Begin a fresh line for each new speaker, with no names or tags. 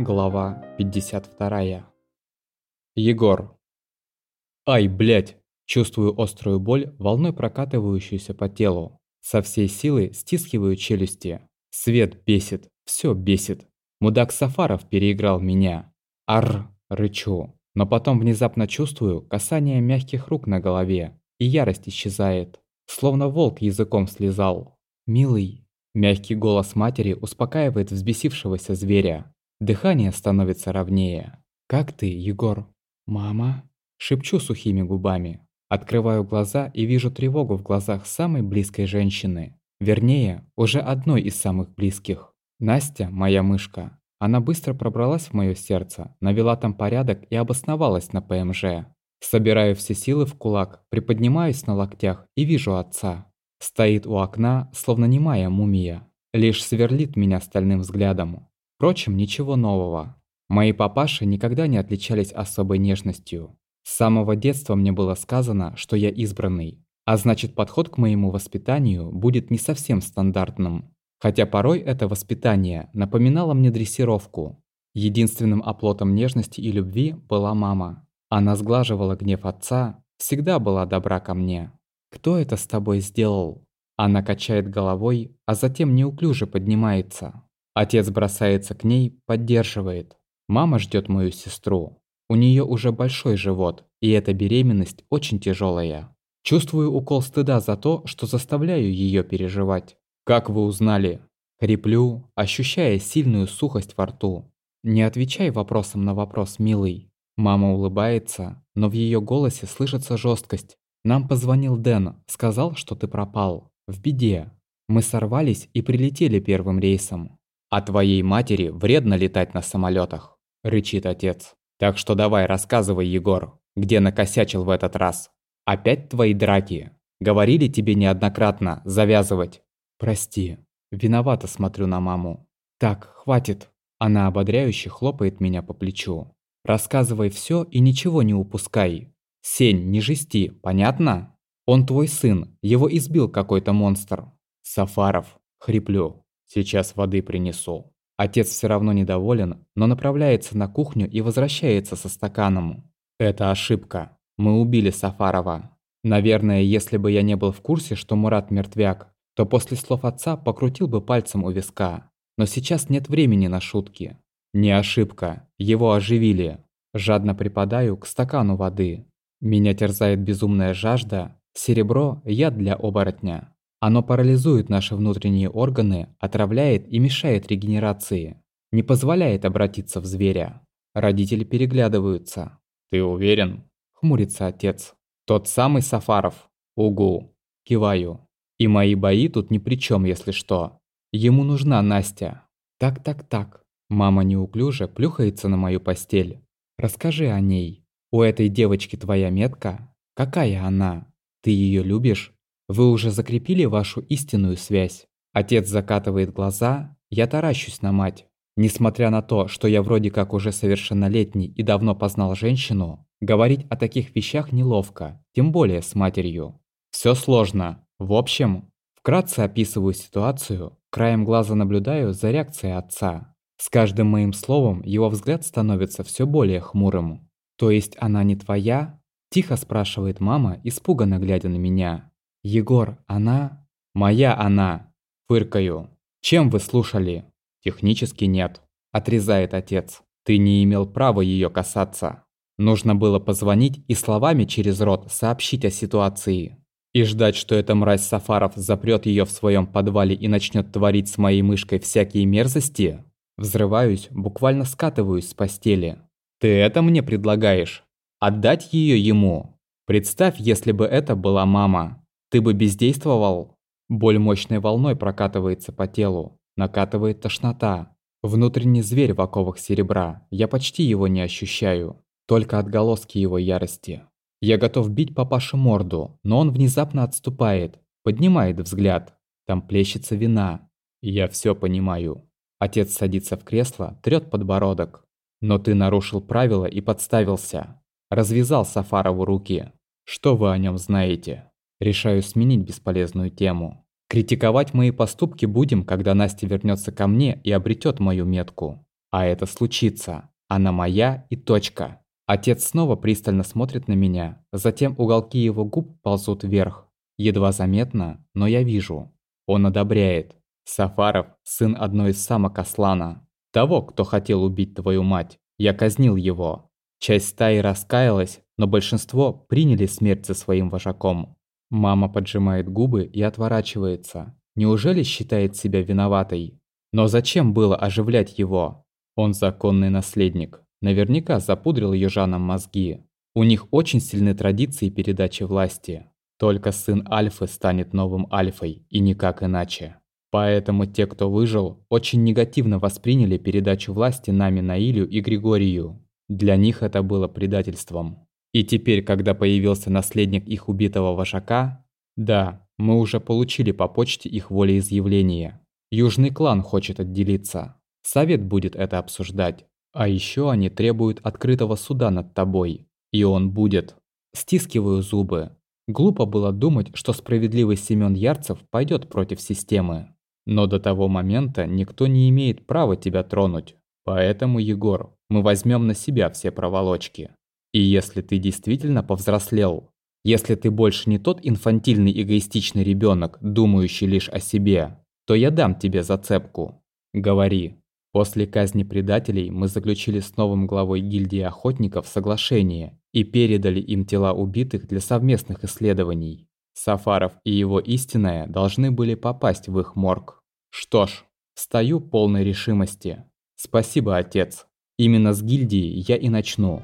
Глава 52. Егор. Ай, блядь! Чувствую острую боль, волной прокатывающуюся по телу. Со всей силы стискиваю челюсти. Свет бесит, все бесит. Мудак Сафаров переиграл меня. Ар, рычу. Но потом внезапно чувствую касание мягких рук на голове, и ярость исчезает. Словно волк языком слезал. «Милый». Мягкий голос матери успокаивает взбесившегося зверя. Дыхание становится ровнее. «Как ты, Егор?» «Мама?» Шепчу сухими губами. Открываю глаза и вижу тревогу в глазах самой близкой женщины. Вернее, уже одной из самых близких. Настя, моя мышка. Она быстро пробралась в мое сердце, навела там порядок и обосновалась на ПМЖ. Собираю все силы в кулак, приподнимаюсь на локтях и вижу отца. Стоит у окна, словно немая мумия. Лишь сверлит меня стальным взглядом. Впрочем, ничего нового. Мои папаши никогда не отличались особой нежностью. С самого детства мне было сказано, что я избранный. А значит, подход к моему воспитанию будет не совсем стандартным. Хотя порой это воспитание напоминало мне дрессировку. Единственным оплотом нежности и любви была мама. Она сглаживала гнев отца, всегда была добра ко мне. «Кто это с тобой сделал?» Она качает головой, а затем неуклюже поднимается. Отец бросается к ней, поддерживает. Мама ждет мою сестру. У нее уже большой живот, и эта беременность очень тяжелая. Чувствую укол стыда за то, что заставляю ее переживать. «Как вы узнали?» Хриплю, ощущая сильную сухость во рту. «Не отвечай вопросом на вопрос, милый. Мама улыбается, но в ее голосе слышится жесткость. «Нам позвонил Дэн, сказал, что ты пропал. В беде. Мы сорвались и прилетели первым рейсом». «А твоей матери вредно летать на самолетах, рычит отец. «Так что давай рассказывай, Егор, где накосячил в этот раз? Опять твои драки? Говорили тебе неоднократно завязывать?» «Прости. Виновато смотрю на маму. Так, хватит». Она ободряюще хлопает меня по плечу. Рассказывай все и ничего не упускай. Сень, не жести, понятно? Он твой сын, его избил какой-то монстр. Сафаров, хриплю. Сейчас воды принесу. Отец все равно недоволен, но направляется на кухню и возвращается со стаканом. Это ошибка. Мы убили Сафарова. Наверное, если бы я не был в курсе, что Мурат мертвяк, то после слов отца покрутил бы пальцем у виска. Но сейчас нет времени на шутки. Не ошибка, его оживили. Жадно припадаю к стакану воды. Меня терзает безумная жажда. Серебро – яд для оборотня. Оно парализует наши внутренние органы, отравляет и мешает регенерации. Не позволяет обратиться в зверя. Родители переглядываются. «Ты уверен?» – хмурится отец. «Тот самый Сафаров?» «Угу». Киваю. «И мои бои тут ни при чем, если что. Ему нужна Настя». «Так-так-так». Мама неуклюже плюхается на мою постель. Расскажи о ней. У этой девочки твоя метка? Какая она? Ты ее любишь? Вы уже закрепили вашу истинную связь? Отец закатывает глаза, я таращусь на мать. Несмотря на то, что я вроде как уже совершеннолетний и давно познал женщину, говорить о таких вещах неловко, тем более с матерью. Все сложно. В общем, вкратце описываю ситуацию, краем глаза наблюдаю за реакцией отца. С каждым моим словом его взгляд становится все более хмурым. «То есть она не твоя?» – тихо спрашивает мама, испуганно глядя на меня. «Егор, она?» «Моя она!» – фыркаю. «Чем вы слушали?» «Технически нет», – отрезает отец. «Ты не имел права ее касаться. Нужно было позвонить и словами через рот сообщить о ситуации. И ждать, что эта мразь Сафаров запрет ее в своем подвале и начнет творить с моей мышкой всякие мерзости? Взрываюсь, буквально скатываюсь с постели. «Ты это мне предлагаешь? Отдать ее ему? Представь, если бы это была мама. Ты бы бездействовал?» Боль мощной волной прокатывается по телу. Накатывает тошнота. Внутренний зверь в оковах серебра. Я почти его не ощущаю. Только отголоски его ярости. Я готов бить папаше морду, но он внезапно отступает. Поднимает взгляд. Там плещется вина. Я все понимаю. Отец садится в кресло, трёт подбородок. Но ты нарушил правила и подставился. Развязал Сафарову руки. Что вы о нем знаете? Решаю сменить бесполезную тему. Критиковать мои поступки будем, когда Настя вернется ко мне и обретет мою метку. А это случится. Она моя и точка. Отец снова пристально смотрит на меня, затем уголки его губ ползут вверх. Едва заметно, но я вижу. Он одобряет. Сафаров – сын одной из самок Аслана. Того, кто хотел убить твою мать. Я казнил его. Часть стаи раскаялась, но большинство приняли смерть за своим вожаком. Мама поджимает губы и отворачивается. Неужели считает себя виноватой? Но зачем было оживлять его? Он законный наследник. Наверняка запудрил южанам мозги. У них очень сильны традиции передачи власти. Только сын Альфы станет новым Альфой, и никак иначе. Поэтому те, кто выжил, очень негативно восприняли передачу власти нами Наилю и Григорию. Для них это было предательством. И теперь, когда появился наследник их убитого вожака, да, мы уже получили по почте их волеизъявление. Южный клан хочет отделиться. Совет будет это обсуждать. А еще они требуют открытого суда над тобой. И он будет. Стискиваю зубы. Глупо было думать, что справедливый Семён Ярцев пойдет против системы. Но до того момента никто не имеет права тебя тронуть. Поэтому, Егор, мы возьмем на себя все проволочки. И если ты действительно повзрослел, если ты больше не тот инфантильный эгоистичный ребенок, думающий лишь о себе, то я дам тебе зацепку. Говори. После казни предателей мы заключили с новым главой гильдии охотников соглашение и передали им тела убитых для совместных исследований. Сафаров и его истинная должны были попасть в их морг. Что ж, стою полной решимости. Спасибо, отец. Именно с гильдии я и начну.